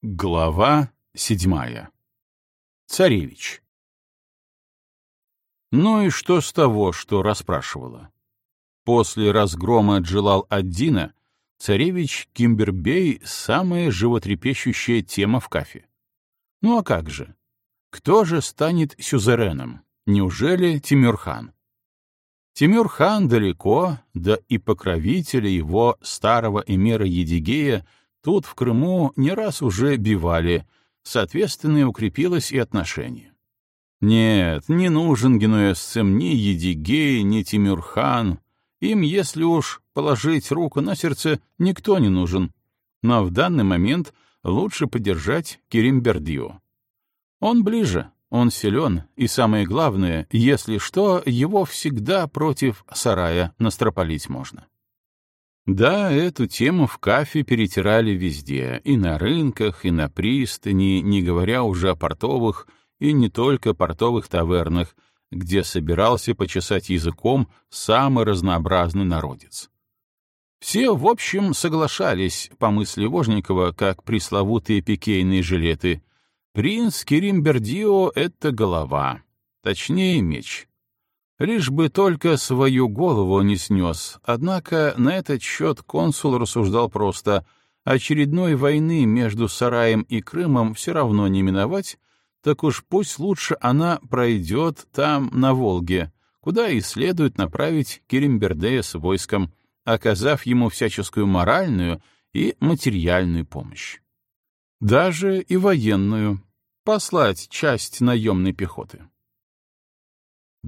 Глава седьмая. Царевич. Ну и что с того, что расспрашивала? После разгрома Джилал-ад-Дина царевич Кимбербей — самая животрепещущая тема в кафе. Ну а как же? Кто же станет сюзереном? Неужели Тимюрхан? Тимюрхан далеко, да и покровители его старого эмира Едигея — Тут, в Крыму, не раз уже бивали, соответственно, укрепилось и отношение. Нет, не нужен генуэзцам ни Едигей, ни Тимюрхан. Им, если уж положить руку на сердце, никто не нужен. Но в данный момент лучше поддержать Керимбердио. Он ближе, он силен, и самое главное, если что, его всегда против сарая настропалить можно. Да, эту тему в кафе перетирали везде, и на рынках, и на пристани, не говоря уже о портовых и не только портовых тавернах, где собирался почесать языком самый разнообразный народец. Все, в общем, соглашались, по мысли Вожникова, как пресловутые пикейные жилеты. Принц Керимбердио — это голова, точнее меч. Лишь бы только свою голову не снес, однако на этот счет консул рассуждал просто очередной войны между Сараем и Крымом все равно не миновать, так уж пусть лучше она пройдет там, на Волге, куда и следует направить Керимбердея с войском, оказав ему всяческую моральную и материальную помощь. Даже и военную, послать часть наемной пехоты.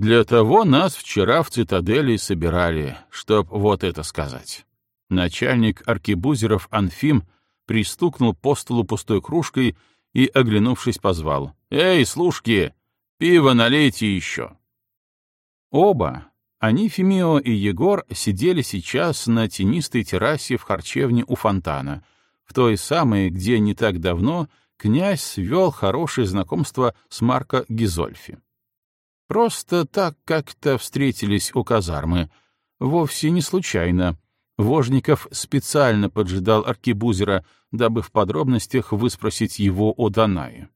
Для того нас вчера в цитадели собирали, чтоб вот это сказать. Начальник аркебузеров Анфим пристукнул по столу пустой кружкой и, оглянувшись, позвал. «Эй, служки, пиво налейте еще!» Оба, они, и Егор, сидели сейчас на тенистой террасе в харчевне у фонтана, в той самой, где не так давно князь свел хорошее знакомство с Марко Гизольфи. Просто так как-то встретились у казармы. Вовсе не случайно. Вожников специально поджидал аркебузера, дабы в подробностях выспросить его о Данае.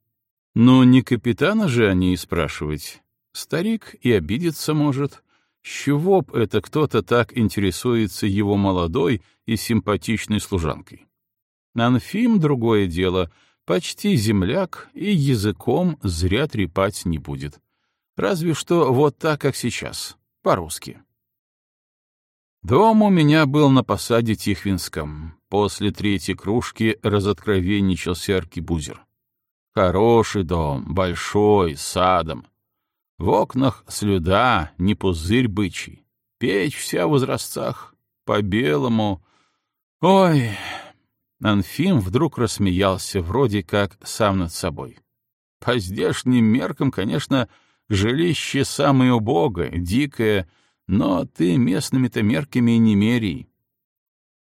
Но не капитана же они и спрашивать. Старик и обидеться может. С чего б это кто-то так интересуется его молодой и симпатичной служанкой? Анфим — другое дело, почти земляк и языком зря трепать не будет. Разве что вот так, как сейчас, по-русски. Дом у меня был на посаде Тихвинском. После третьей кружки разоткровенничался аркибузер. Хороший дом, большой, с садом. В окнах слюда, не пузырь бычий. Печь вся в изразцах, по-белому. Ой! Анфим вдруг рассмеялся, вроде как сам над собой. По здешним меркам, конечно, — Жилище самое убогое, дикое, но ты местными-то мерками не мерей.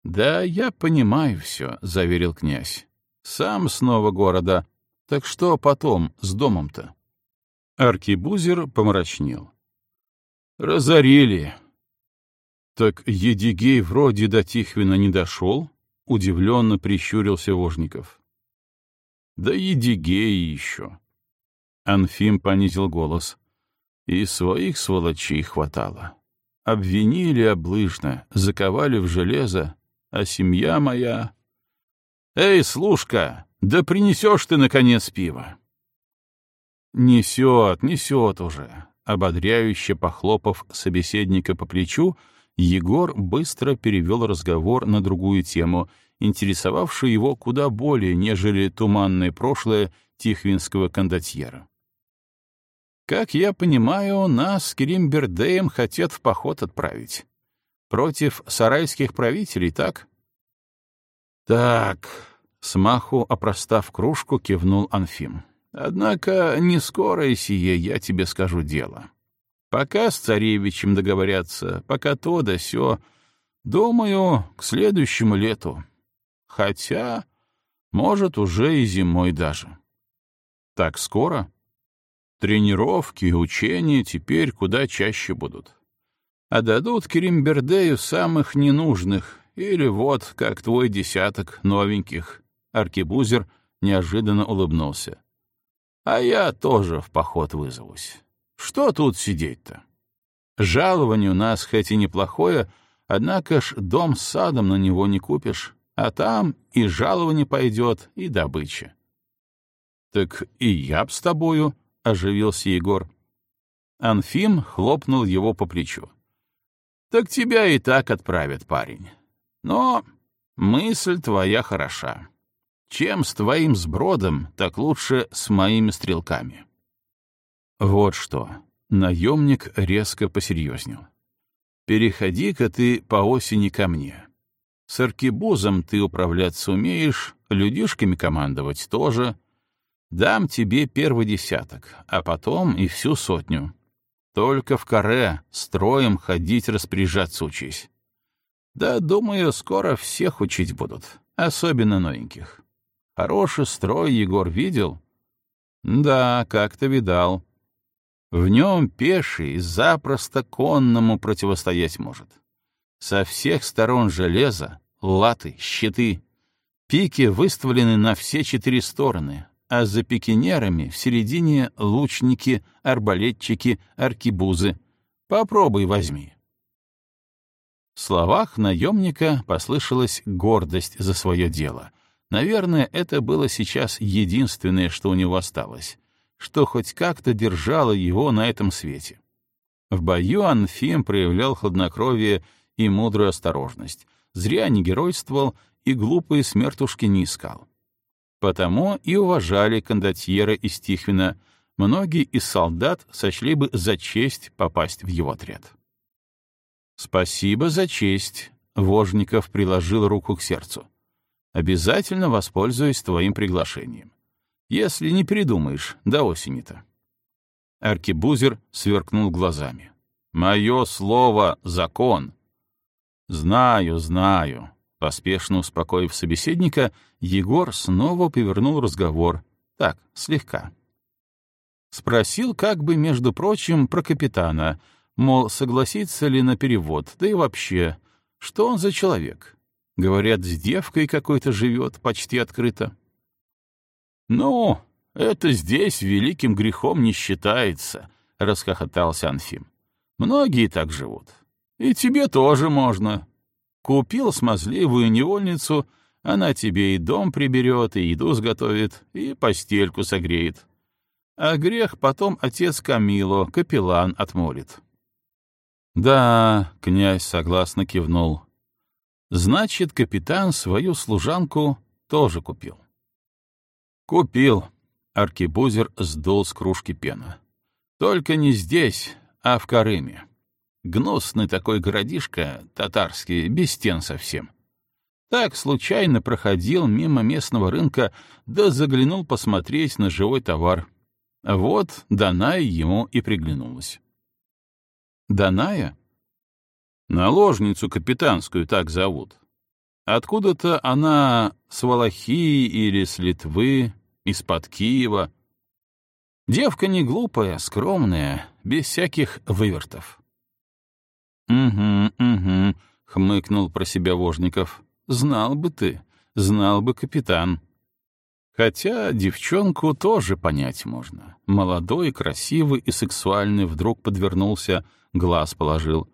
— Да, я понимаю все, — заверил князь. — Сам снова города. Так что потом с домом-то? Аркибузер помрачнел. — Разорили. — Так Едигей вроде до Тихвина не дошел? — удивленно прищурился Вожников. — Да Едигей еще. Анфим понизил голос. И своих сволочей хватало. Обвинили облыжно, заковали в железо, а семья моя... «Эй, служка, да принесешь ты, наконец, пиво!» «Несет, несет уже!» Ободряюще похлопав собеседника по плечу, Егор быстро перевел разговор на другую тему, интересовавшую его куда более, нежели туманное прошлое тихвинского кондотьера. Как я понимаю, нас с Керимбердеем хотят в поход отправить. Против сарайских правителей, так? Так, смаху опростав кружку, кивнул Анфим. Однако не скоро сие, я тебе скажу дело. Пока с царевичем договорятся, пока то да сё, думаю, к следующему лету. Хотя, может, уже и зимой даже. Так скоро? Тренировки учения теперь куда чаще будут. А дадут Керимбердею самых ненужных, или вот, как твой десяток новеньких. Аркебузер неожиданно улыбнулся. «А я тоже в поход вызовусь. Что тут сидеть-то? Жалование у нас хоть и неплохое, однако ж дом с садом на него не купишь, а там и жалование пойдет, и добыча». «Так и я б с тобою», — оживился Егор. Анфим хлопнул его по плечу. «Так тебя и так отправят, парень. Но мысль твоя хороша. Чем с твоим сбродом, так лучше с моими стрелками». Вот что. Наемник резко посерьезнел. «Переходи-ка ты по осени ко мне. С аркебузом ты управляться умеешь, людишками командовать тоже. Дам тебе первый десяток, а потом и всю сотню. Только в каре строем ходить распоряжаться учись. Да, думаю, скоро всех учить будут, особенно новеньких. Хороший строй Егор видел? Да, как-то видал. В нем пеший запросто конному противостоять может. Со всех сторон железо, латы, щиты. Пики выставлены на все четыре стороны, а за пикинерами в середине лучники, арбалетчики, аркибузы. Попробуй возьми. В словах наемника послышалась гордость за свое дело. Наверное, это было сейчас единственное, что у него осталось, что хоть как-то держало его на этом свете. В бою Анфим проявлял хладнокровие и мудрую осторожность, зря не геройствовал и глупые смертушки не искал. Потому и уважали кондотьера из Тихвина, многие из солдат сочли бы за честь попасть в его отряд. «Спасибо за честь», — Вожников приложил руку к сердцу. «Обязательно воспользуюсь твоим приглашением. Если не передумаешь до осени-то». Аркебузер сверкнул глазами. «Мое слово — закон». «Знаю, знаю», Поспешно успокоив собеседника, Егор снова повернул разговор. Так, слегка. Спросил как бы, между прочим, про капитана, мол, согласится ли на перевод, да и вообще, что он за человек. Говорят, с девкой какой-то живет, почти открыто. «Ну, это здесь великим грехом не считается», — расхохотался Анфим. «Многие так живут. И тебе тоже можно. Купил смазливую невольницу, она тебе и дом приберет, и еду сготовит, и постельку согреет. А грех потом отец Камило, капеллан, отмолит. Да, князь согласно кивнул. Значит, капитан свою служанку тоже купил. Купил. Аркибузер сдул с кружки пена. Только не здесь, а в Карыме. Гнусный такой городишко, татарский, без стен совсем. Так случайно проходил мимо местного рынка, да заглянул посмотреть на живой товар. Вот Даная ему и приглянулась. Даная? Наложницу капитанскую так зовут. Откуда-то она с Валахии или с Литвы, из-под Киева. Девка не глупая, скромная, без всяких вывертов. «Угу, угу», — хмыкнул про себя Вожников. «Знал бы ты, знал бы капитан». Хотя девчонку тоже понять можно. Молодой, красивый и сексуальный вдруг подвернулся, глаз положил.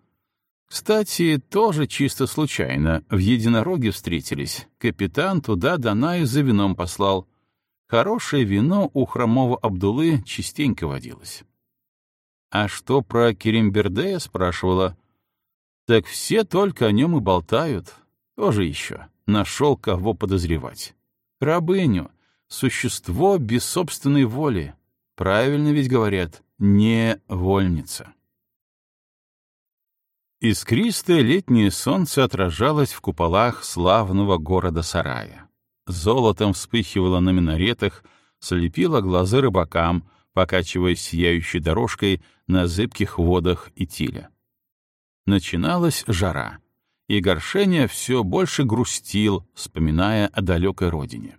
Кстати, тоже чисто случайно, в единороге встретились. Капитан туда Данаю за вином послал. Хорошее вино у хромого Абдулы частенько водилось. «А что про Керимбердея?» — спрашивала. Так все только о нем и болтают. Тоже еще. Нашел кого подозревать. Рабыню. Существо без собственной воли. Правильно ведь говорят. Не вольница. Искристое летнее солнце отражалось в куполах славного города-сарая. Золотом вспыхивало на минаретах, слепило глаза рыбакам, покачиваясь сияющей дорожкой на зыбких водах и тиля. Начиналась жара, и Горшеня все больше грустил, вспоминая о далекой родине.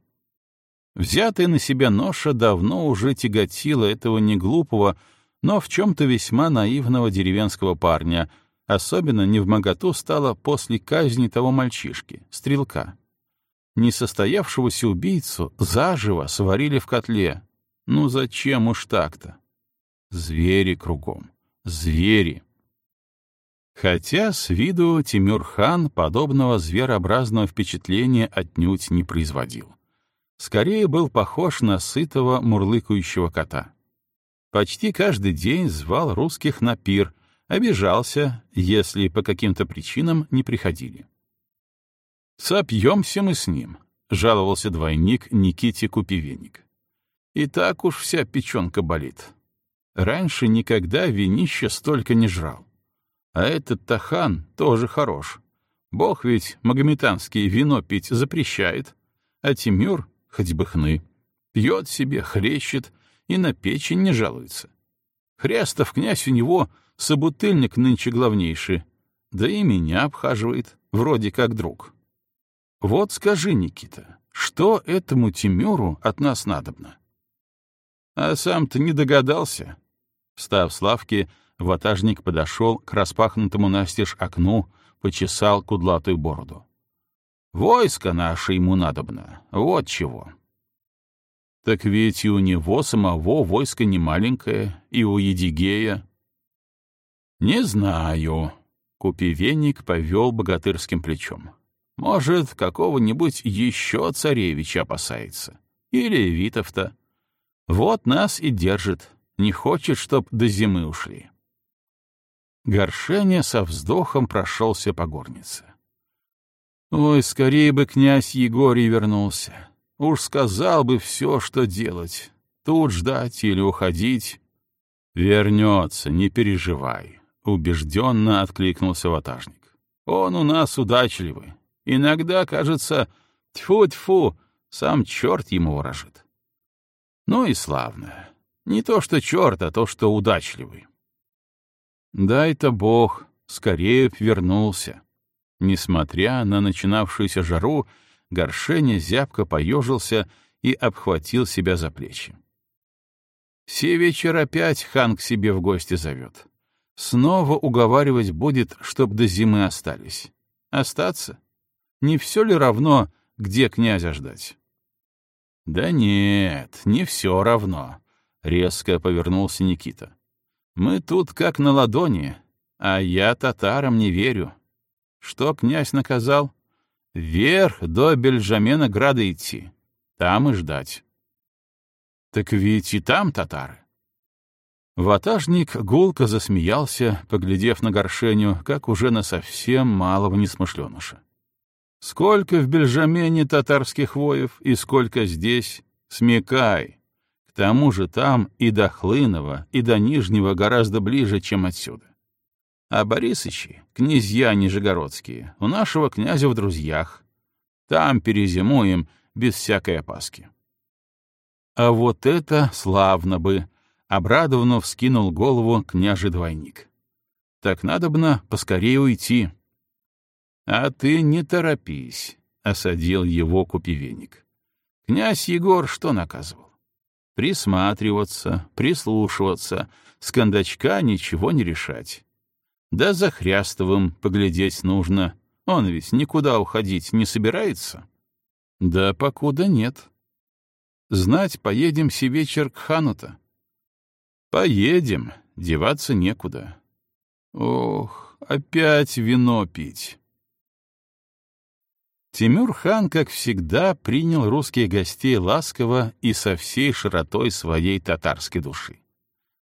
Взятая на себя ноша давно уже тяготила этого неглупого, но в чем-то весьма наивного деревенского парня, особенно не в моготу стало после казни того мальчишки, стрелка. Несостоявшегося убийцу заживо сварили в котле. Ну зачем уж так-то? Звери кругом. Звери. Хотя с виду Тимюр-хан подобного зверообразного впечатления отнюдь не производил. Скорее был похож на сытого мурлыкающего кота. Почти каждый день звал русских на пир, обижался, если по каким-то причинам не приходили. «Сопьемся мы с ним», — жаловался двойник Никите Купивенник. «И так уж вся печенка болит. Раньше никогда винище столько не жрал. А этот тахан тоже хорош. Бог ведь магометанский вино пить запрещает, а Тимюр, хоть бы хны, пьет себе, хрещет и на печень не жалуется. Хрястов князь у него собутыльник нынче главнейший, да и меня обхаживает, вроде как друг. Вот скажи, Никита, что этому Тимюру от нас надобно? А сам-то не догадался. Став с лавки, Ватажник подошел к распахнутому настежь окну, почесал кудлатую бороду. «Войско наше ему надобно, вот чего». «Так ведь и у него самого войско не маленькое, и у Едигея». «Не знаю», — купивенник повел богатырским плечом. «Может, какого-нибудь еще царевича опасается. Или Витовта. Вот нас и держит, не хочет, чтоб до зимы ушли». Горшеня со вздохом прошелся по горнице. Ой, скорее бы князь Егорий вернулся. Уж сказал бы все, что делать. Тут ждать или уходить. Вернется, не переживай. Убежденно откликнулся ватажник. Он у нас удачливый. Иногда, кажется, тьфу-тьфу, сам черт ему ворожит. Ну и славно. Не то что черт, а то что удачливый. Дай-то Бог, скорее б вернулся. Несмотря на начинавшуюся жару, горшеня зябко поежился и обхватил себя за плечи. Все вечер опять хан к себе в гости зовет. Снова уговаривать будет, чтоб до зимы остались. Остаться? Не все ли равно, где князя ждать? Да нет, не все равно, — резко повернулся Никита. Мы тут как на ладони, а я татарам не верю. Что князь наказал? Вверх до Бельжамена града идти, там и ждать. Так ведь и там татары. Ватажник гулко засмеялся, поглядев на горшеню, как уже на совсем малого несмышленыша. Сколько в Бельжамене татарских воев и сколько здесь, смекай, тому же там и до Хлынова, и до Нижнего гораздо ближе, чем отсюда. А Борисычи, князья нижегородские, у нашего князя в друзьях. Там перезимуем без всякой опаски. А вот это славно бы! Обрадованно вскинул голову княже-двойник. Так надобно поскорее уйти. А ты не торопись, — осадил его купивенник. Князь Егор что наказывал? Присматриваться, прислушиваться, с кондачка ничего не решать. Да за Хрястовым поглядеть нужно, он ведь никуда уходить не собирается. Да покуда нет. Знать, поедем все вечер к хану-то. Поедем, деваться некуда. Ох, опять вино пить. Тимюр-хан, как всегда, принял русских гостей ласково и со всей широтой своей татарской души.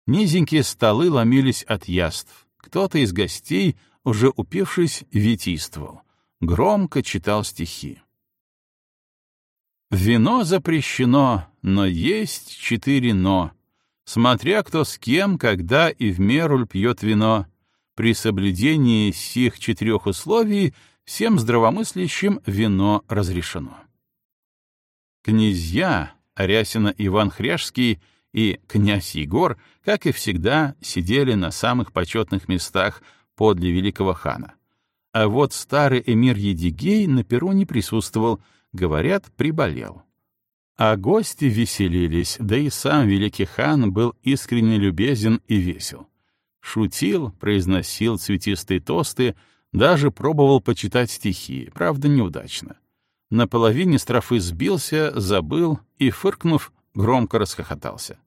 Низенькие столы ломились от яств. Кто-то из гостей, уже упившись, витийствовал. Громко читал стихи. Вино запрещено, но есть четыре «но». Смотря кто с кем, когда и в меру пьет вино. При соблюдении сих четырех условий — всем здравомыслящим вино разрешено. Князья Арясина Иван Хряжский и князь Егор, как и всегда, сидели на самых почетных местах подле великого хана. А вот старый эмир Едигей на перу не присутствовал, говорят, приболел. А гости веселились, да и сам великий хан был искренне любезен и весел. Шутил, произносил цветистые тосты, даже пробовал почитать стихи, правда, неудачно. на половине строфы сбился, забыл и, фыркнув, громко расхохотался.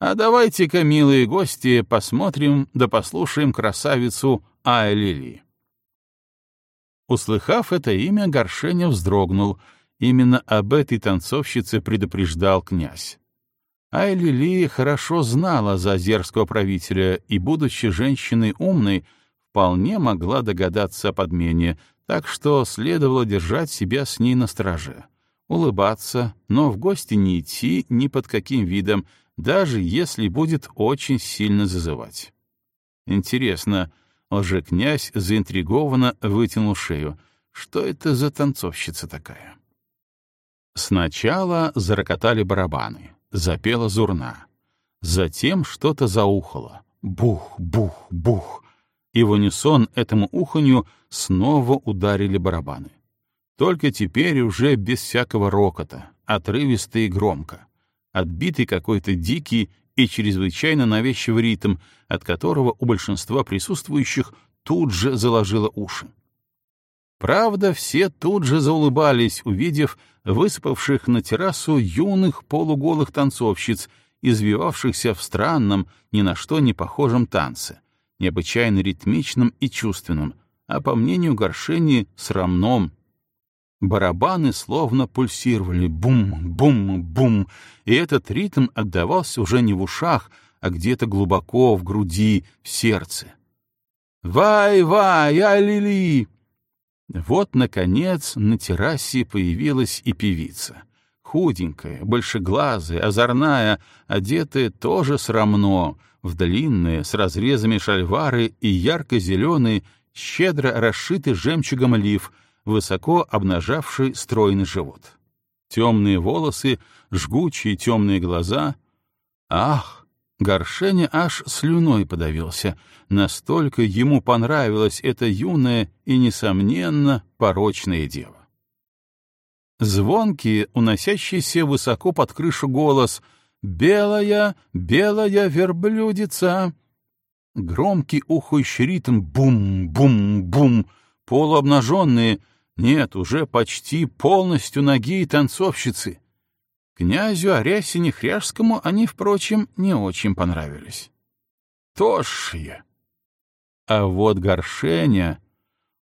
А давайте-ка, милые гости, посмотрим да послушаем красавицу Айлили. Услыхав это имя, Горшеня вздрогнул. Именно об этой танцовщице предупреждал князь. Айлили хорошо знала зазерского правителя и, будучи женщиной умной, вполне могла догадаться о подмене, так что следовало держать себя с ней на страже, улыбаться, но в гости не идти ни под каким видом, даже если будет очень сильно зазывать. Интересно, лжекнязь заинтригованно вытянул шею. Что это за танцовщица такая? Сначала зарокотали барабаны, запела зурна. Затем что-то заухало. Бух, бух, бух. И в унисон этому уханью снова ударили барабаны. Только теперь уже без всякого рокота, отрывисто и громко отбитый какой-то дикий и чрезвычайно навязчивый ритм, от которого у большинства присутствующих тут же заложило уши. Правда, все тут же заулыбались, увидев высыпавших на террасу юных полуголых танцовщиц, извивавшихся в странном, ни на что не похожем танце, необычайно ритмичном и чувственном, а по мнению Горшени, срамном, Барабаны словно пульсировали бум-бум-бум, и этот ритм отдавался уже не в ушах, а где-то глубоко в груди, в сердце. «Вай-вай, а-ли-ли!» Вот, наконец, на террасе появилась и певица. Худенькая, большеглазая, озорная, одетая тоже срамно, в длинные, с разрезами шальвары и ярко-зеленый, щедро расшитый жемчугом лиф — высоко обнажавший стройный живот. Темные волосы, жгучие темные глаза. Ах! Горшеня аж слюной подавился. Настолько ему понравилась эта юная и, несомненно, порочная дева. Звонкий, уносящийся высоко под крышу голос «Белая, белая верблюдица!» Громкий ухающий ритм «бум-бум-бум», полуобнаженные, нет, уже почти полностью ноги и танцовщицы. Князю Арясине Хряжскому они, впрочем, не очень понравились. Тошья! А вот Горшеня,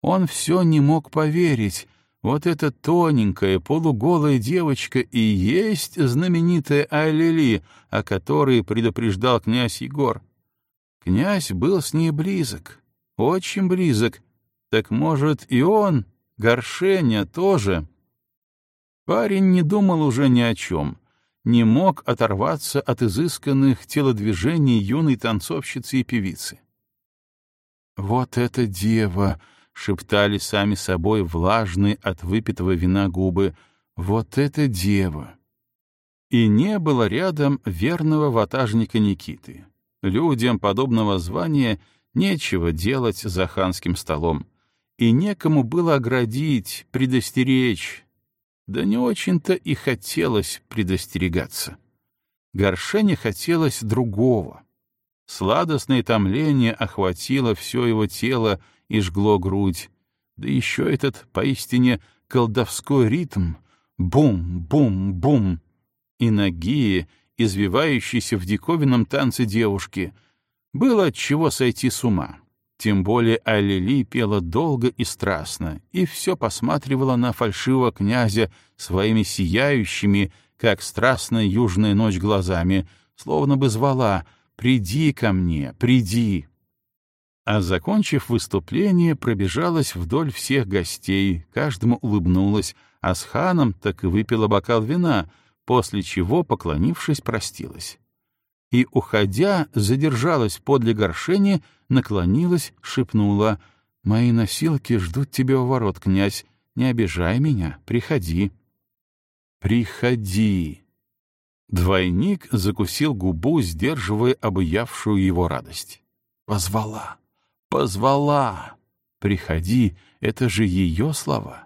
он все не мог поверить, вот эта тоненькая, полуголая девочка и есть знаменитая Айлили, о которой предупреждал князь Егор. Князь был с ней близок, очень близок. Так может и он Горшеня тоже. Парень не думал уже ни о чем, не мог оторваться от изысканных телодвижений юной танцовщицы и певицы. «Вот эта дева!» — шептали сами собой влажные от выпитого вина губы. «Вот эта дева!» И не было рядом верного ватажника Никиты. Людям подобного звания нечего делать за ханским столом и некому было оградить, предостеречь. Да не очень-то и хотелось предостерегаться. Горшене хотелось другого. Сладостное томление охватило все его тело и жгло грудь. Да еще этот поистине колдовской ритм — бум-бум-бум. И ноги, извивающиеся в диковинном танце девушки, было от чего сойти с ума. Тем более Алили пела долго и страстно, и все посматривала на фальшивого князя своими сияющими, как страстная южная ночь глазами, словно бы звала «Приди ко мне, приди!» А закончив выступление, пробежалась вдоль всех гостей, каждому улыбнулась, а с ханом так и выпила бокал вина, после чего, поклонившись, простилась и, уходя, задержалась подле горшени, наклонилась, шепнула «Мои носилки ждут тебя у ворот, князь, не обижай меня, приходи». «Приходи!» Двойник закусил губу, сдерживая обуявшую его радость. «Позвала! Позвала! Приходи!» — это же ее слова.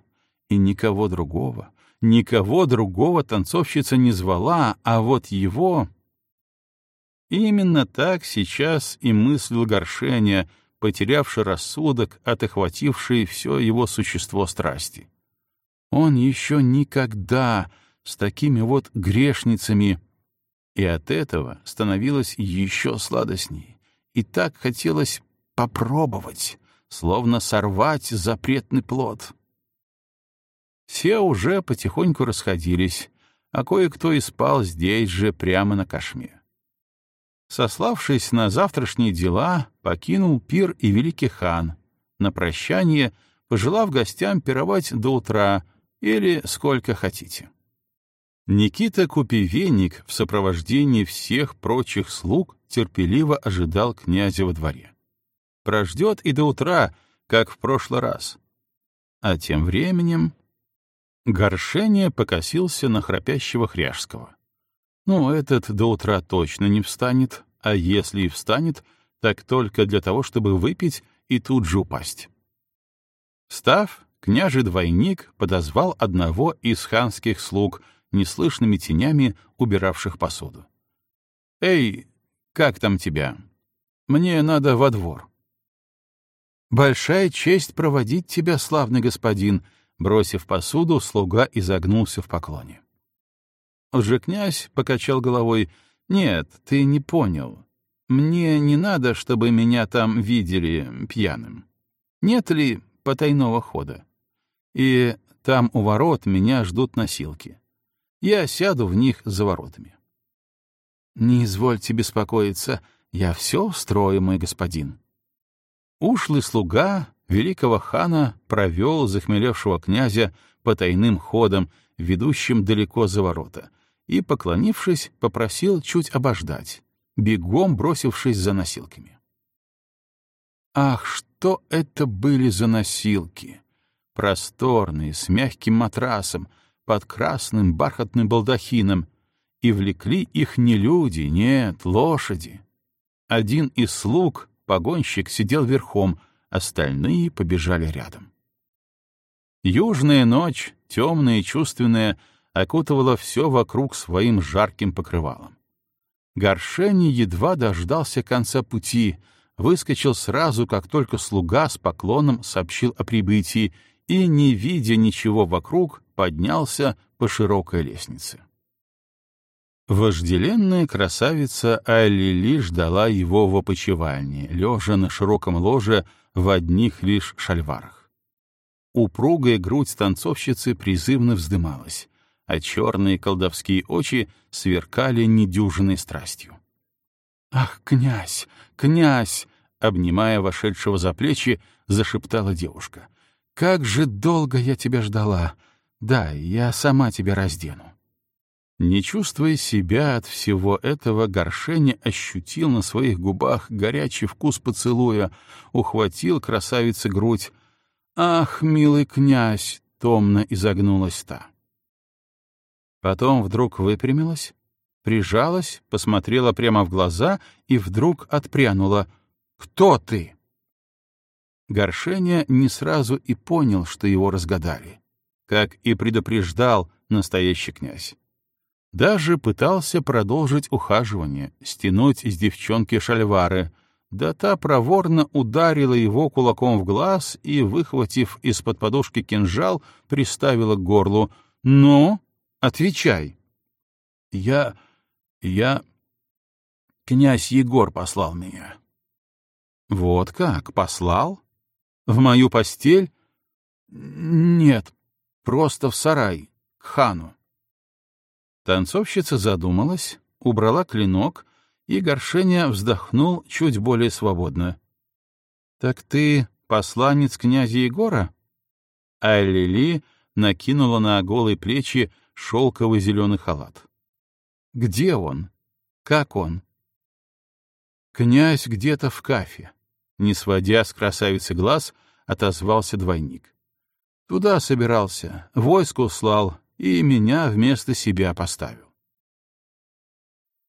И никого другого, никого другого танцовщица не звала, а вот его именно так сейчас и мыслил Горшеня, потерявший рассудок от охватившей все его существо страсти. Он еще никогда с такими вот грешницами... И от этого становилось еще сладостней. И так хотелось попробовать, словно сорвать запретный плод. Все уже потихоньку расходились, а кое-кто и спал здесь же, прямо на кошме. Сославшись на завтрашние дела, покинул пир и великий хан, на прощание пожелав гостям пировать до утра или сколько хотите. Никита Купивенник в сопровождении всех прочих слуг терпеливо ожидал князя во дворе. Прождет и до утра, как в прошлый раз. А тем временем Горшение покосился на храпящего Хряжского. Ну, этот до утра точно не встанет, а если и встанет, так только для того, чтобы выпить и тут же упасть. Встав, княжий двойник подозвал одного из ханских слуг, неслышными тенями убиравших посуду. «Эй, как там тебя? Мне надо во двор». «Большая честь проводить тебя, славный господин», Бросив посуду, слуга изогнулся в поклоне. Лжекнязь покачал головой. «Нет, ты не понял. Мне не надо, чтобы меня там видели пьяным. Нет ли потайного хода? И там у ворот меня ждут носилки. Я сяду в них за воротами». «Не извольте беспокоиться, я все устрою, мой господин». Ушлый слуга великого хана провел захмелевшего князя по тайным ходам, ведущим далеко за ворота, и, поклонившись, попросил чуть обождать, бегом бросившись за носилками. Ах, что это были за носилки! Просторные, с мягким матрасом, под красным бархатным балдахином, и влекли их не люди, нет, лошади. Один из слуг, погонщик, сидел верхом, остальные побежали рядом. Южная ночь, темная и чувственная, окутывала все вокруг своим жарким покрывалом. Горшени едва дождался конца пути, выскочил сразу, как только слуга с поклоном сообщил о прибытии, и, не видя ничего вокруг, поднялся по широкой лестнице. Вожделенная красавица Алили ждала его в опочивальне, лежа на широком ложе в одних лишь шальварах. Упругая грудь танцовщицы призывно вздымалась, а черные колдовские очи сверкали недюжиной страстью. «Ах, князь, князь!» — обнимая вошедшего за плечи, зашептала девушка. «Как же долго я тебя ждала! Да, я сама тебя раздену». Не чувствуя себя от всего этого, Горшеня ощутил на своих губах горячий вкус поцелуя, ухватил красавице грудь. «Ах, милый князь!» — томно изогнулась та. Потом вдруг выпрямилась, прижалась, посмотрела прямо в глаза и вдруг отпрянула. «Кто ты?» Горшеня не сразу и понял, что его разгадали, как и предупреждал настоящий князь. Даже пытался продолжить ухаживание, стянуть из девчонки шальвары, да та проворно ударила его кулаком в глаз и, выхватив из-под подушки кинжал, приставила к горлу. «Ну, отвечай!» «Я... я... князь Егор послал меня». «Вот как? Послал? В мою постель?» «Нет, просто в сарай, к хану». Танцовщица задумалась, убрала клинок, и Горшеня вздохнул чуть более свободно. — Так ты посланец князя Егора? А Лили накинула на голые плечи шелковый зеленый халат. — Где он? Как он? — Князь где-то в кафе. Не сводя с красавицы глаз, отозвался двойник. — Туда собирался, войско услал, и меня вместо себя поставил.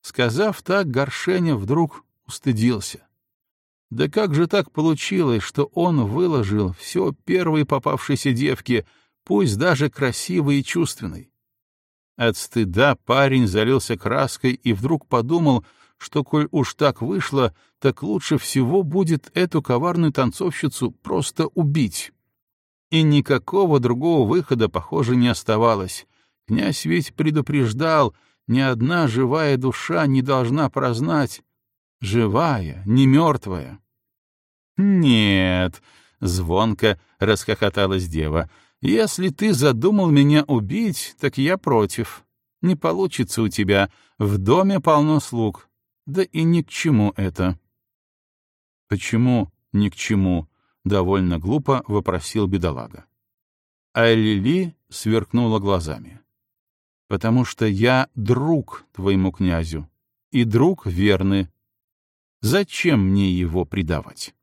Сказав так, Горшеня вдруг устыдился. Да как же так получилось, что он выложил все первой попавшейся девке, пусть даже красивой и чувственной? От стыда парень залился краской и вдруг подумал, что, коль уж так вышло, так лучше всего будет эту коварную танцовщицу просто убить. И никакого другого выхода, похоже, не оставалось. Князь ведь предупреждал, ни одна живая душа не должна прознать. Живая, не мертвая. «Нет», — звонко расхохоталась дева, — «если ты задумал меня убить, так я против. Не получится у тебя, в доме полно слуг. Да и ни к чему это». «Почему ни к чему?» — довольно глупо вопросил бедолага. А Лили сверкнула глазами. «Потому что я друг твоему князю, и друг верный. Зачем мне его предавать?»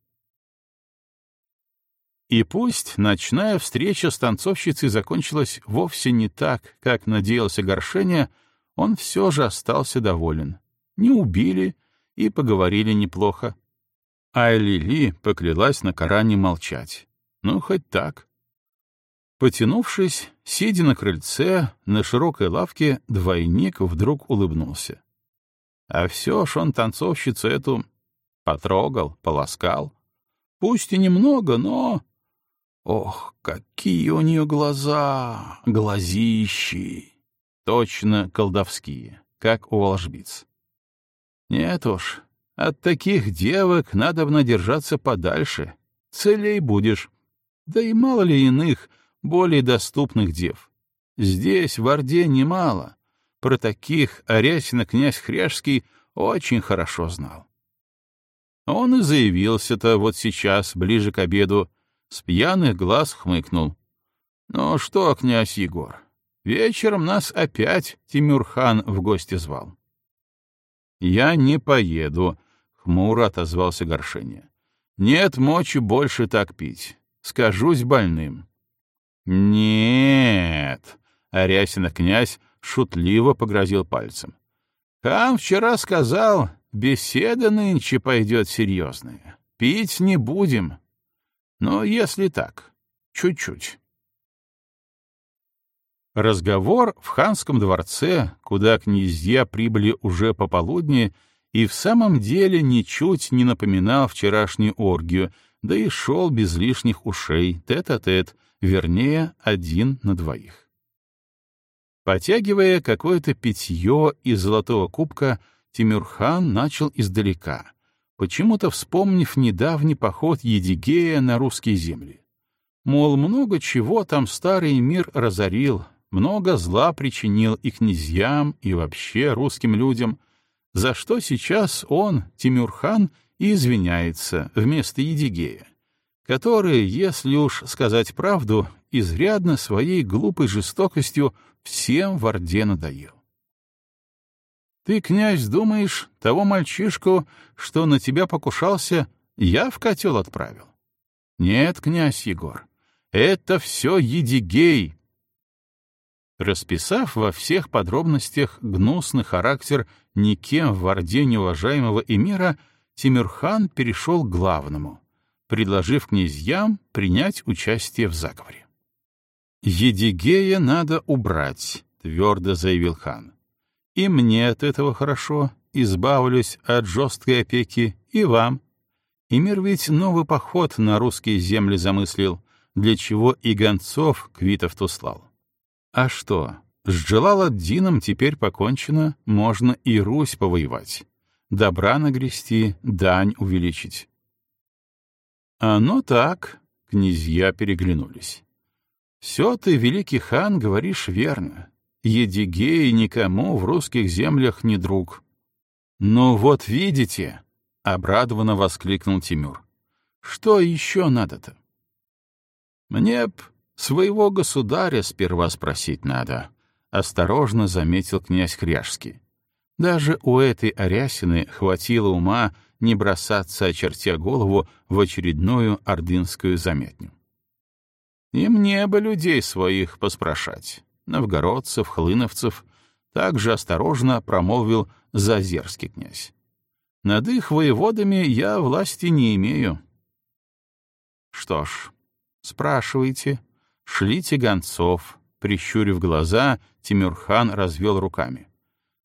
И пусть ночная встреча с танцовщицей закончилась вовсе не так, как надеялся Горшеня, он все же остался доволен. Не убили и поговорили неплохо. А Лили поклялась на Коране молчать. Ну, хоть так. Потянувшись, сидя на крыльце, на широкой лавке, двойник вдруг улыбнулся. А все ж он танцовщицу эту потрогал, полоскал. Пусть и немного, но... Ох, какие у нее глаза, глазищи! Точно колдовские, как у волжбиц. Нет уж, от таких девок надо бы надержаться подальше. Целей будешь. Да и мало ли иных, более доступных дев. Здесь в Орде немало. Про таких Арясина князь Хряжский очень хорошо знал. Он и заявился-то вот сейчас, ближе к обеду, с пьяных глаз хмыкнул. «Ну что, князь Егор, вечером нас опять Тимюрхан в гости звал». «Я не поеду», хмуро отозвался Горшеня. Нет мочи больше так пить. Скажусь больным. Нет, Арясина князь шутливо погрозил пальцем. Хан вчера сказал, беседа нынче пойдет серьезная. Пить не будем. Но если так, чуть-чуть. Разговор в ханском дворце, куда князья прибыли уже пополудни, и в самом деле ничуть не напоминал вчерашнюю оргию, да и шел без лишних ушей, тет-а-тет, -тет, вернее, один на двоих. Потягивая какое-то питье из золотого кубка, Тимюрхан начал издалека, почему-то вспомнив недавний поход Едигея на русские земли. Мол, много чего там старый мир разорил, много зла причинил и князьям, и вообще русским людям, за что сейчас он, Тимюрхан, извиняется вместо Едигея, который, если уж сказать правду, изрядно своей глупой жестокостью всем в Орде надоел. Ты, князь, думаешь, того мальчишку, что на тебя покушался, я в котел отправил? Нет, князь Егор, это все Едигей, Расписав во всех подробностях гнусный характер никем в Орде неуважаемого эмира, Тимирхан перешел к главному, предложив князьям принять участие в заговоре. «Едигея надо убрать», — твердо заявил хан. «И мне от этого хорошо, избавлюсь от жесткой опеки, и вам. Эмир ведь новый поход на русские земли замыслил, для чего и гонцов Квитов услал. А что, с Джалаладдином теперь покончено, можно и Русь повоевать. Добра нагрести, дань увеличить. Оно так, князья переглянулись. Все ты, великий хан, говоришь верно. Едигей никому в русских землях не друг. Ну вот видите, — обрадованно воскликнул Тимур. Что еще надо-то? Мне б Своего государя сперва спросить надо, — осторожно заметил князь Кряжский. Даже у этой Арясины хватило ума не бросаться, очертя голову, в очередную ордынскую заметню. И мне бы людей своих поспрашать, новгородцев, хлыновцев, также осторожно промолвил Зазерский князь. Над их воеводами я власти не имею. Что ж, спрашивайте, Шлите гонцов. Прищурив глаза, Тимюрхан развел руками.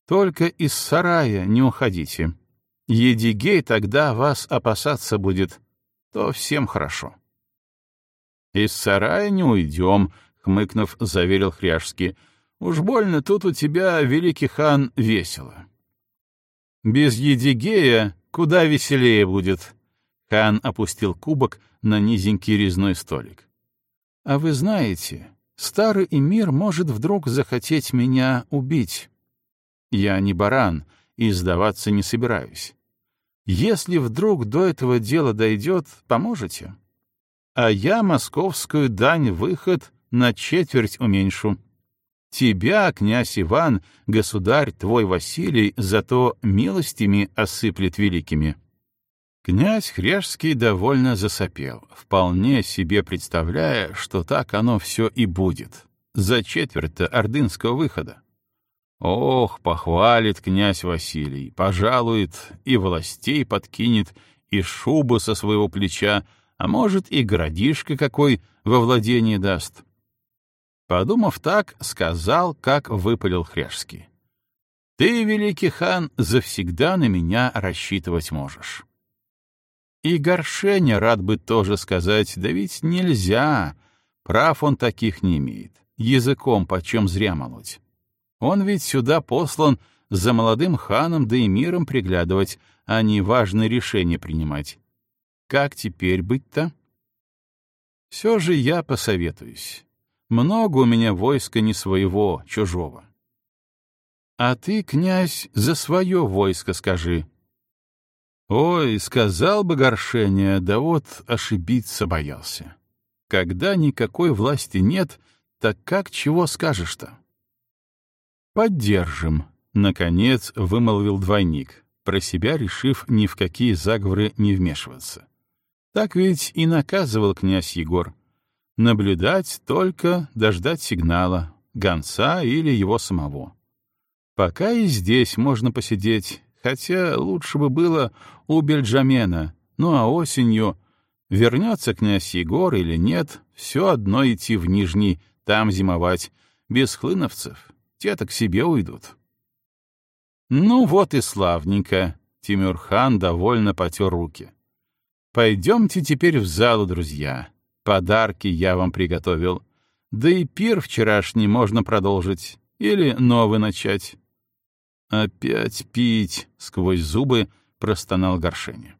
Только из сарая не уходите. Едигей тогда вас опасаться будет, то всем хорошо. Из сарая не уйдем, — хмыкнув, заверил Хряжский. Уж больно тут у тебя, великий хан, весело. Без Едигея куда веселее будет. Хан опустил кубок на низенький резной столик. А вы знаете, старый эмир может вдруг захотеть меня убить. Я не баран и сдаваться не собираюсь. Если вдруг до этого дела дойдет, поможете? А я московскую дань выход на четверть уменьшу. Тебя, князь Иван, государь твой Василий, зато милостями осыплет великими. Князь Хряжский довольно засопел, вполне себе представляя, что так оно все и будет. За четверть ордынского выхода. Ох, похвалит князь Василий, пожалует, и властей подкинет, и шубу со своего плеча, а может, и городишко какой во владение даст. Подумав так, сказал, как выпалил Хряжский. «Ты, великий хан, завсегда на меня рассчитывать можешь». И Горшеня рад бы тоже сказать, да ведь нельзя, прав он таких не имеет, языком почем зря молоть. Он ведь сюда послан за молодым ханом да и миром приглядывать, а не важные решения принимать. Как теперь быть-то? Все же я посоветуюсь. Много у меня войска не своего, чужого. А ты, князь, за свое войско скажи. Ой, сказал бы Горшеня, да вот ошибиться боялся. Когда никакой власти нет, так как чего скажешь-то? «Поддержим», — наконец вымолвил двойник, про себя решив ни в какие заговоры не вмешиваться. Так ведь и наказывал князь Егор. Наблюдать только, дождать сигнала, гонца или его самого. Пока и здесь можно посидеть, хотя лучше бы было у Бельджамена, ну а осенью вернется князь Егор или нет, все одно идти в Нижний, там зимовать, без хлыновцев, те-то к себе уйдут. Ну вот и славненько, Тимюрхан довольно потер руки. Пойдемте теперь в залу, друзья. Подарки я вам приготовил. Да и пир вчерашний можно продолжить или новый начать. Опять пить, сквозь зубы простонал Горшеня.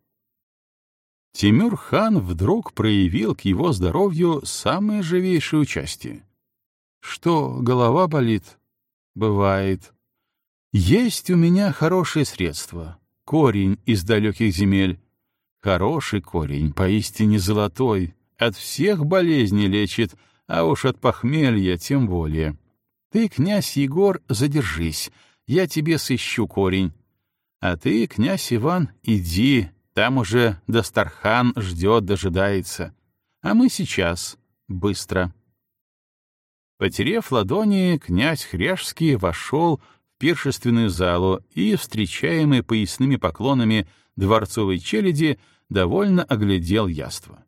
Тимюр хан вдруг проявил к его здоровью самое живейшее участие. Что, голова болит? Бывает. Есть у меня хорошее средство. Корень из далеких земель. Хороший корень, поистине золотой. От всех болезней лечит, а уж от похмелья тем более. Ты, князь Егор, задержись, я тебе сыщу корень. А ты, князь Иван, иди, там уже Дастархан ждет, дожидается. А мы сейчас, быстро. Потерев ладони, князь Хряжский вошел в пиршественную залу и, встречаемый поясными поклонами дворцовой челяди, довольно оглядел яство.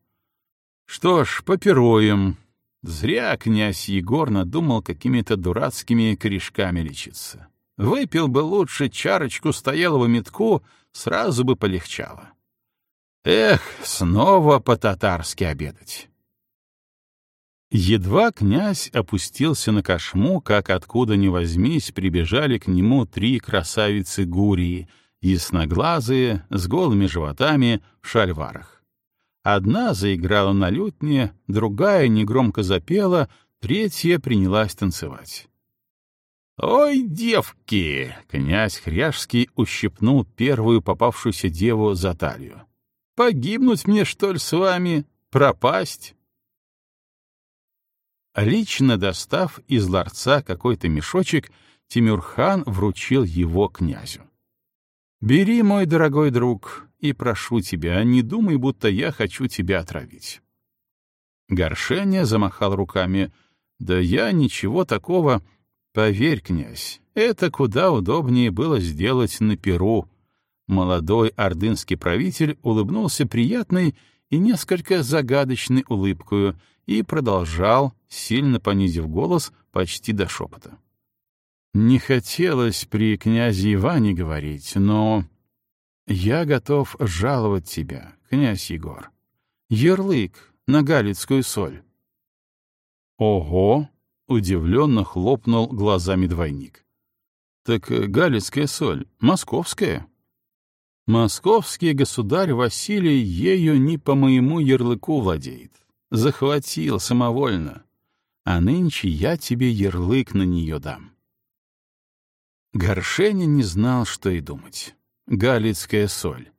Что ж, попируем. Зря князь Егор надумал какими-то дурацкими корешками лечиться. Выпил бы лучше чарочку стоялого метку, сразу бы полегчало. Эх, снова по-татарски обедать. Едва князь опустился на кошму, как откуда ни возьмись, прибежали к нему три красавицы Гурии, ясноглазые, с голыми животами, в шальварах. Одна заиграла на лютне, другая негромко запела, третья принялась танцевать. «Ой, девки!» — князь Хряжский ущипнул первую попавшуюся деву за талию. «Погибнуть мне, что ли, с вами? Пропасть?» Лично достав из ларца какой-то мешочек, Тимюрхан вручил его князю. «Бери, мой дорогой друг, и прошу тебя, не думай, будто я хочу тебя отравить». Горшеня замахал руками. «Да я ничего такого...» «Поверь, князь, это куда удобнее было сделать на Перу». Молодой ордынский правитель улыбнулся приятной и несколько загадочной улыбкою и продолжал, сильно понизив голос почти до шепота. «Не хотелось при князе Иване говорить, но я готов жаловать тебя, князь Егор. Ярлык на Галицкую соль. Ого! Удивленно хлопнул глазами двойник. Так э, галицкая соль, московская. Московский государь Василий ею не по моему ярлыку владеет. Захватил самовольно. А нынче я тебе ярлык на нее дам. Горшеня не знал, что и думать. Галицкая соль.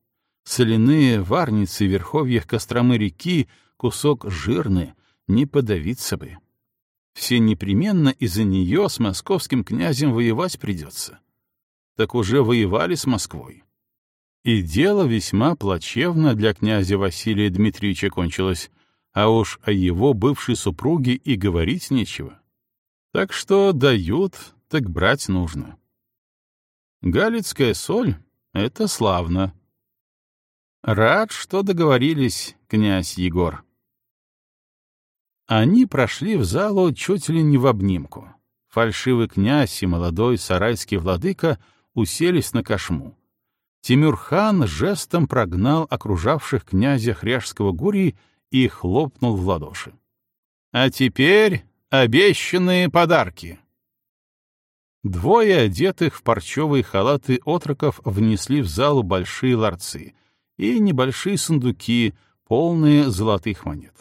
Соляные варницы в верховьях Костромы реки, кусок жирный, не подавиться бы. Все непременно из-за нее с московским князем воевать придется. Так уже воевали с Москвой. И дело весьма плачевно для князя Василия Дмитриевича кончилось, а уж о его бывшей супруге и говорить нечего. Так что дают, так брать нужно. Галицкая соль — это славно. Рад, что договорились, князь Егор. Они прошли в залу чуть ли не в обнимку. Фальшивый князь и молодой сарайский владыка уселись на кошму. Тимюрхан жестом прогнал окружавших князя Хряжского гурий и хлопнул в ладоши. «А теперь обещанные подарки!» Двое одетых в парчевые халаты отроков внесли в залу большие ларцы и небольшие сундуки, полные золотых монет.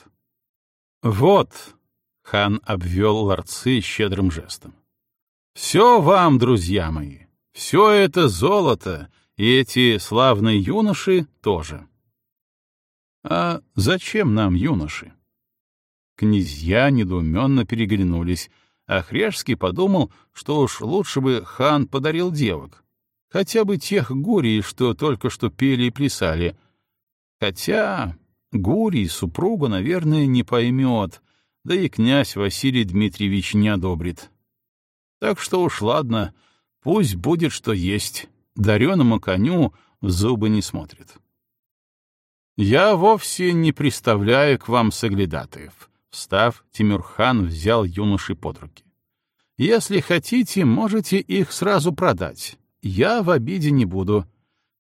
«Вот», — хан обвел ларцы щедрым жестом, — «все вам, друзья мои, все это золото, и эти славные юноши тоже». «А зачем нам юноши?» Князья недоуменно переглянулись, а Хряжский подумал, что уж лучше бы хан подарил девок, хотя бы тех гурий, что только что пели и плясали. Хотя Гурий супругу, наверное, не поймет, да и князь Василий Дмитриевич не одобрит. Так что уж ладно, пусть будет что есть, дареному коню в зубы не смотрит. Я вовсе не представляю к вам соглядатаев. Встав, Тимюрхан взял юноши под руки. Если хотите, можете их сразу продать. Я в обиде не буду.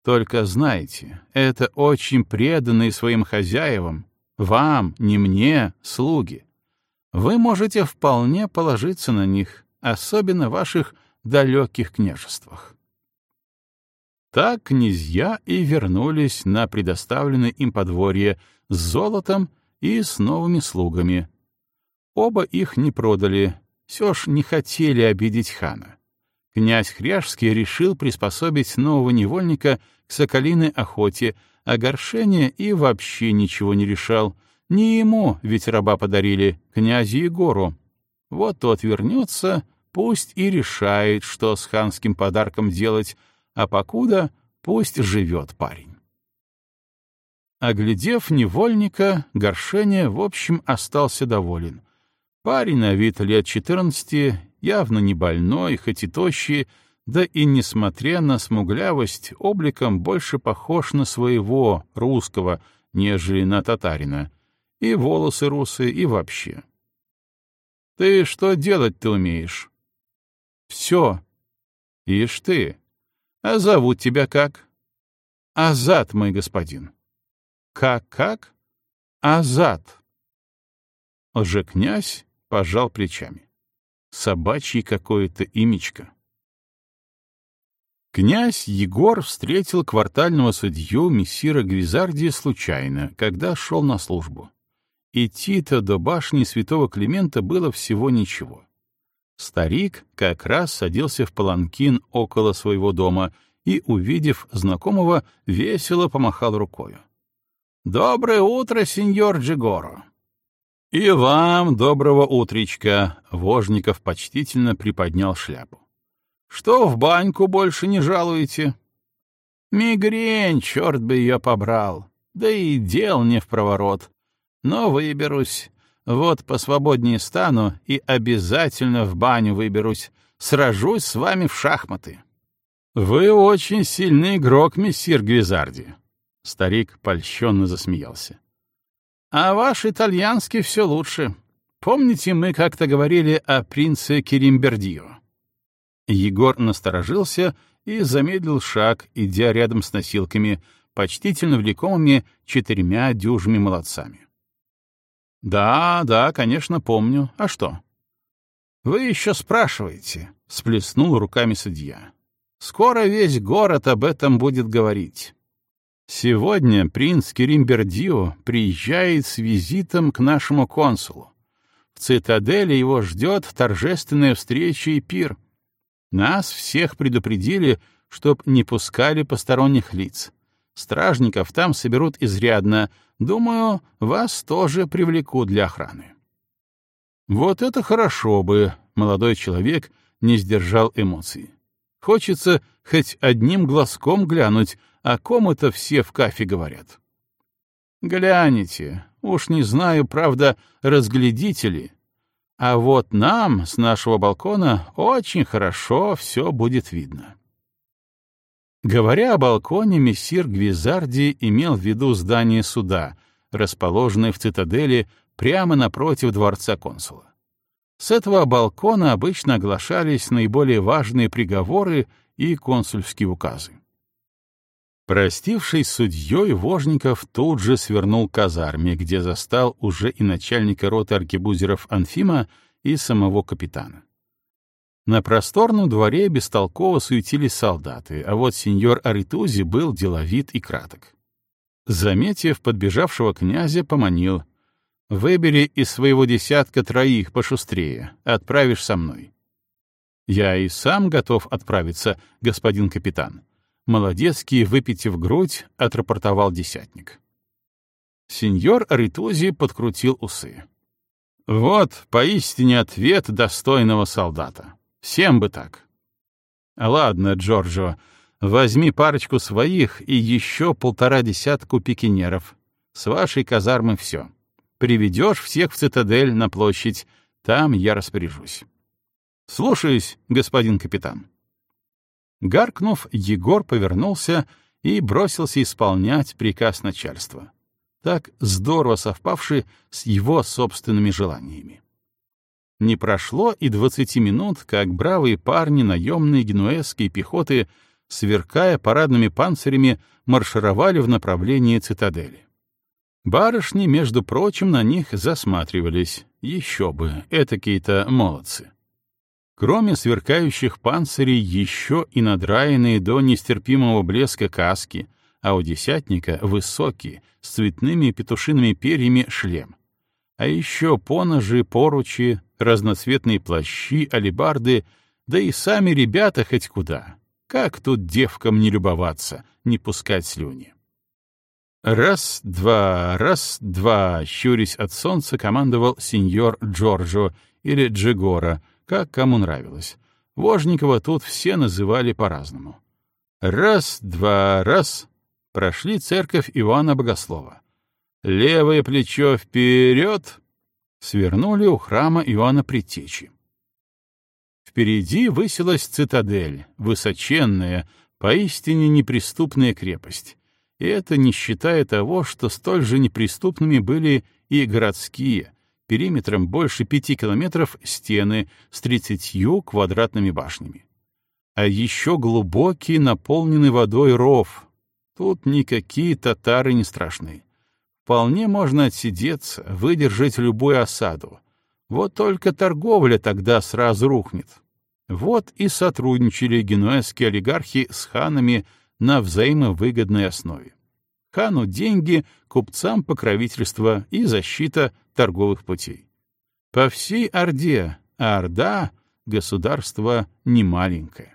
Только знайте, это очень преданные своим хозяевам, вам, не мне, слуги. Вы можете вполне положиться на них, особенно в ваших далеких княжествах. Так князья и вернулись на предоставленное им подворье с золотом и с новыми слугами. Оба их не продали, все ж не хотели обидеть хана. Князь Хряжский решил приспособить нового невольника к соколиной охоте, а горшение и вообще ничего не решал. Не ему ведь раба подарили, князю Егору. Вот тот вернется, пусть и решает, что с ханским подарком делать, а покуда пусть живет парень. Оглядев невольника, Горшение, в общем, остался доволен. Парень на вид лет четырнадцати, явно не больной, хоть и тощий, да и, несмотря на смуглявость, обликом больше похож на своего, русского, нежели на татарина. И волосы русые, и вообще. «Ты что делать-то умеешь?» «Все. Ишь ты. А зовут тебя как?» «Азат, мой господин». «Как-как?» «Азат». Лже-князь пожал плечами. Собачий какое-то имечко. Князь Егор встретил квартального судью мессира Гвизардия случайно, когда шел на службу. Идти-то до башни святого Климента было всего ничего. Старик как раз садился в паланкин около своего дома и, увидев знакомого, весело помахал рукою. «Доброе утро, сеньор Джигоро!» «И вам доброго утречка!» — Вожников почтительно приподнял шляпу. Что в баньку больше не жалуете? Мигрень, черт бы ее побрал. Да и дел не в проворот. Но выберусь. Вот посвободнее стану и обязательно в баню выберусь. Сражусь с вами в шахматы. Вы очень сильный игрок, мессир Гвизарди. Старик польщенно засмеялся. А ваш итальянский все лучше. Помните, мы как-то говорили о принце Керимбердио? Егор насторожился и замедлил шаг, идя рядом с носилками, почтительно влекомыми четырьмя дюжими молодцами. Да, да, конечно, помню. А что? Вы еще спрашиваете, сплеснул руками судья. Скоро весь город об этом будет говорить. Сегодня принц Керимбердио приезжает с визитом к нашему консулу. В цитадели его ждет торжественная встреча и пир. Нас всех предупредили, чтоб не пускали посторонних лиц. Стражников там соберут изрядно. Думаю, вас тоже привлекут для охраны. Вот это хорошо бы, молодой человек не сдержал эмоций. Хочется хоть одним глазком глянуть, о ком это все в кафе говорят. Гляните, уж не знаю, правда, разглядите ли. А вот нам с нашего балкона очень хорошо все будет видно. Говоря о балконе, мессир Гвизарди имел в виду здание суда, расположенное в цитадели прямо напротив дворца консула. С этого балкона обычно оглашались наиболее важные приговоры и консульские указы. Простившись с судьей, Вожников тут же свернул к казарме, где застал уже и начальника роты аркебузеров Анфима и самого капитана. На просторном дворе бестолково суетились солдаты, а вот сеньор Аритузи был деловит и краток. Заметив подбежавшего князя, поманил. «Выбери из своего десятка троих пошустрее, отправишь со мной». «Я и сам готов отправиться, господин капитан», Молодецкий, выпитив грудь, отрапортовал десятник. Сеньор Аритузи подкрутил усы. Вот поистине ответ достойного солдата. Всем бы так. Ладно, Джорджо, возьми парочку своих и еще полтора десятку пикинеров. С вашей казармы все. Приведешь всех в цитадель на площадь, там я распоряжусь. Слушаюсь, господин капитан. Гаркнув, Егор повернулся и бросился исполнять приказ начальства, так здорово совпавший с его собственными желаниями. Не прошло и двадцати минут, как бравые парни наемной генуэзской пехоты, сверкая парадными панцирями, маршировали в направлении цитадели. Барышни, между прочим, на них засматривались. Еще бы, этакие-то молодцы. Кроме сверкающих панцирей, еще и надраенные до нестерпимого блеска каски, а у десятника высокий, с цветными петушиными перьями шлем. А еще поножи, поручи, разноцветные плащи, алебарды, да и сами ребята хоть куда. Как тут девкам не любоваться, не пускать слюни? Раз, два, раз, два, щурясь от солнца, командовал сеньор Джорджо или Джигора — как кому нравилось. Вожникова тут все называли по-разному. Раз, два, раз — прошли церковь Иоанна Богослова. Левое плечо вперед — свернули у храма Иоанна Предтечи. Впереди высилась цитадель, высоченная, поистине неприступная крепость. И это не считая того, что столь же неприступными были и городские, периметром больше пяти километров стены с тридцатью квадратными башнями. А еще глубокий, наполненный водой ров. Тут никакие татары не страшны. Вполне можно отсидеться, выдержать любую осаду. Вот только торговля тогда сразу рухнет. Вот и сотрудничали генуэзские олигархи с ханами на взаимовыгодной основе. Хану деньги, купцам покровительство и защита торговых путей. По всей Орде, а Орда — государство немаленькое.